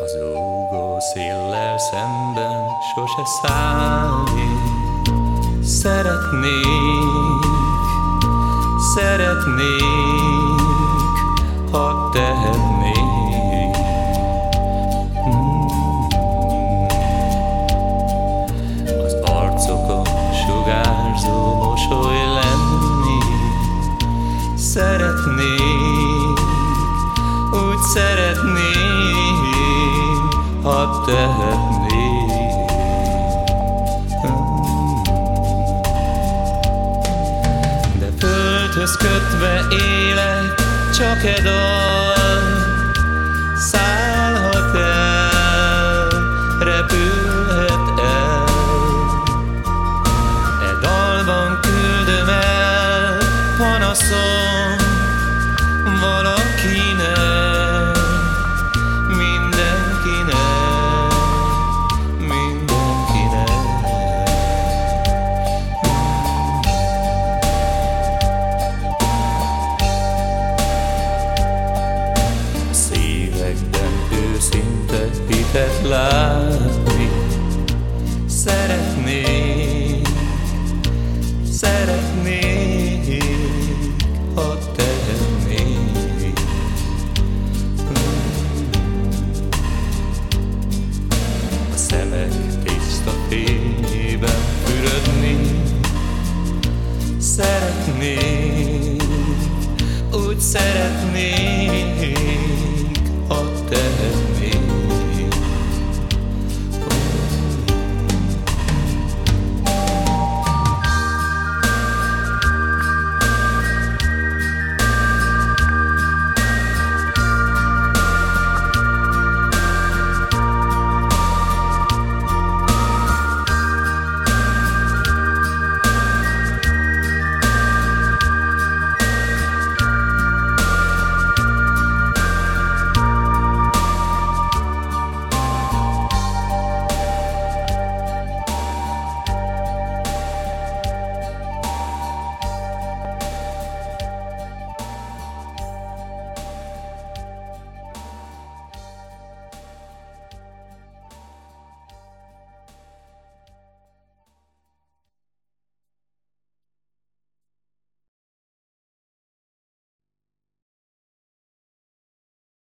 Az úgó széllel szemben sose szállni Szeretnék, szeretnék, ha tehetnék. Hmm. Az arcokon sugárzó mosoly lenni. Szeretnék, úgy szeretnék, ha tehetnék. Földhöz kötve élek, csak e dal Szállhat el, repülhet el. E dalban küldöm el panaszom hitet látni. Szeretnék, szeretnék, ha tehetnék A szemek tiszta fényében fürödni. Szeretnék, úgy szeretnék